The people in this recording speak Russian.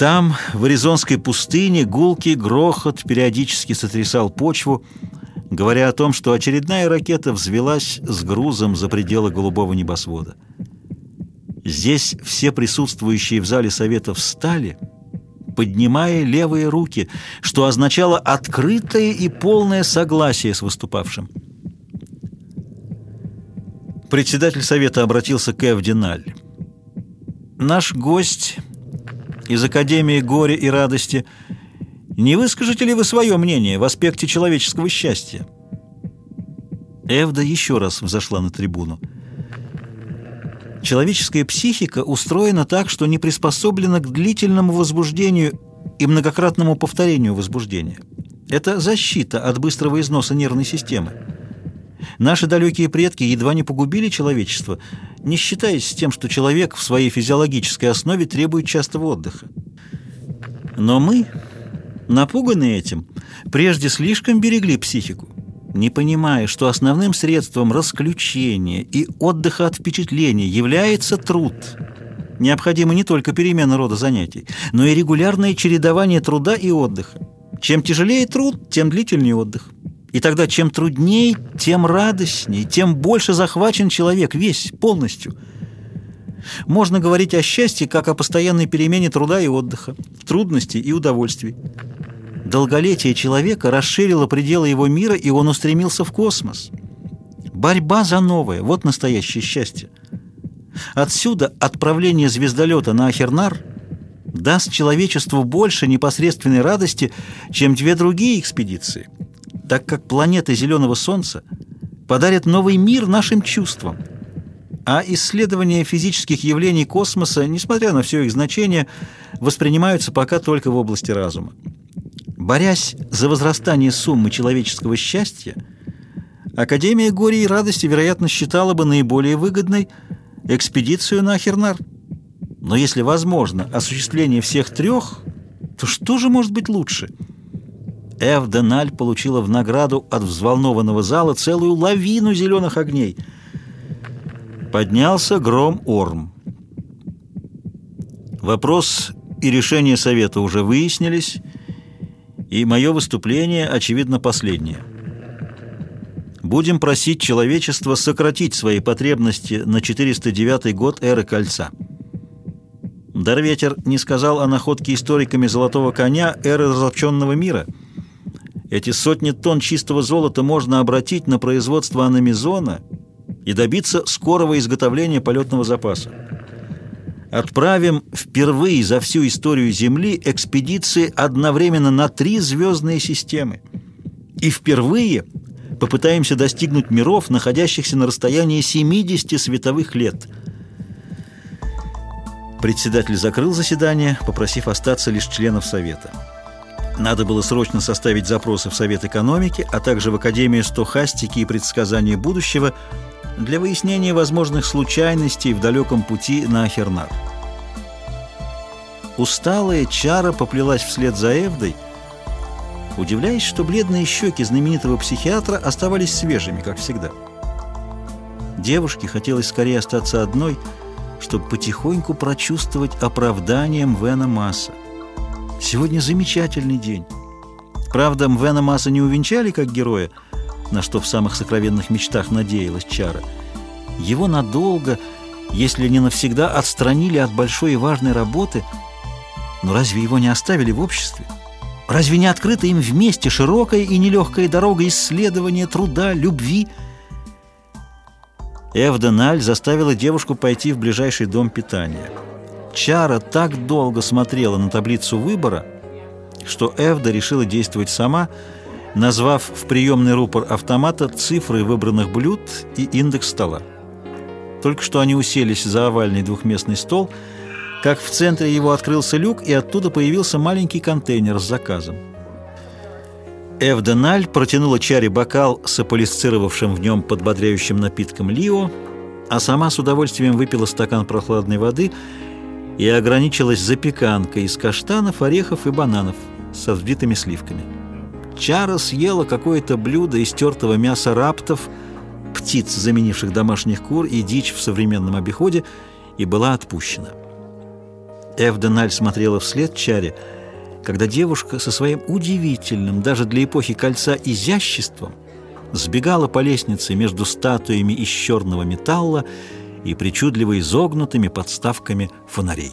Там, в Аризонской пустыне, гулкий грохот периодически сотрясал почву, говоря о том, что очередная ракета взвелась с грузом за пределы голубого небосвода. Здесь все присутствующие в зале Совета встали, поднимая левые руки, что означало открытое и полное согласие с выступавшим. Председатель Совета обратился к Эвдиналь. «Наш гость из Академии горя и радости, не выскажете ли вы свое мнение в аспекте человеческого счастья?» Эвда еще раз взошла на трибуну. Человеческая психика устроена так, что не приспособлена к длительному возбуждению и многократному повторению возбуждения. Это защита от быстрого износа нервной системы. Наши далекие предки едва не погубили человечество, не считаясь с тем, что человек в своей физиологической основе требует частого отдыха. Но мы, напуганные этим, прежде слишком берегли психику не понимая, что основным средством расключения и отдыха от впечатлений является труд. Необходима не только перемена рода занятий, но и регулярное чередование труда и отдыха. Чем тяжелее труд, тем длительнее отдых. И тогда чем труднее, тем радостнее, тем больше захвачен человек весь, полностью. Можно говорить о счастье как о постоянной перемене труда и отдыха, трудностей и удовольствий. Долголетие человека расширило пределы его мира, и он устремился в космос. Борьба за новое – вот настоящее счастье. Отсюда отправление звездолета на Ахернар даст человечеству больше непосредственной радости, чем две другие экспедиции, так как планеты Зеленого Солнца подарят новый мир нашим чувствам. А исследования физических явлений космоса, несмотря на все их значение, воспринимаются пока только в области разума. Борясь за возрастание суммы человеческого счастья, Академия горя и радости, вероятно, считала бы наиболее выгодной экспедицию на Ахернар. Но если возможно осуществление всех трех, то что же может быть лучше? Эв Деналь получила в награду от взволнованного зала целую лавину зеленых огней. Поднялся гром Орм. Вопрос и решение совета уже выяснились, и мое выступление, очевидно, последнее. Будем просить человечество сократить свои потребности на 409 год эры Кольца. Дарветер не сказал о находке историками золотого коня эры разобщенного мира. Эти сотни тонн чистого золота можно обратить на производство аномизона и добиться скорого изготовления полетного запаса отправим впервые за всю историю Земли экспедиции одновременно на три звездные системы. И впервые попытаемся достигнуть миров, находящихся на расстоянии 70 световых лет. Председатель закрыл заседание, попросив остаться лишь членов Совета. Надо было срочно составить запросы в Совет экономики, а также в Академию стохастики и предсказания будущего – для выяснения возможных случайностей в далеком пути на Ахернар. Усталая Чара поплелась вслед за Эвдой, удивляясь, что бледные щеки знаменитого психиатра оставались свежими, как всегда. Девушке хотелось скорее остаться одной, чтобы потихоньку прочувствовать оправдание Мвена Масса. Сегодня замечательный день. Правда, Мвена Масса не увенчали как героя, на что в самых сокровенных мечтах надеялась Чара. Его надолго, если не навсегда, отстранили от большой и важной работы, но разве его не оставили в обществе? Разве не открыта им вместе широкая и нелегкая дорога исследования, труда, любви? Эвденаль заставила девушку пойти в ближайший дом питания. Чара так долго смотрела на таблицу выбора, что Эвда решила действовать сама – назвав в приемный рупор автомата цифры выбранных блюд и индекс стола. Только что они уселись за овальный двухместный стол, как в центре его открылся люк, и оттуда появился маленький контейнер с заказом. Эвденаль протянула Чаре бокал с аполисцировавшим в нем подбодряющим напитком Лио, а сама с удовольствием выпила стакан прохладной воды и ограничилась запеканкой из каштанов, орехов и бананов со взбитыми сливками. Чара съела какое-то блюдо из тертого мяса раптов, птиц, заменивших домашних кур и дичь в современном обиходе, и была отпущена. Эвденаль смотрела вслед Чаре, когда девушка со своим удивительным, даже для эпохи кольца, изяществом сбегала по лестнице между статуями из черного металла и причудливо изогнутыми подставками фонарей.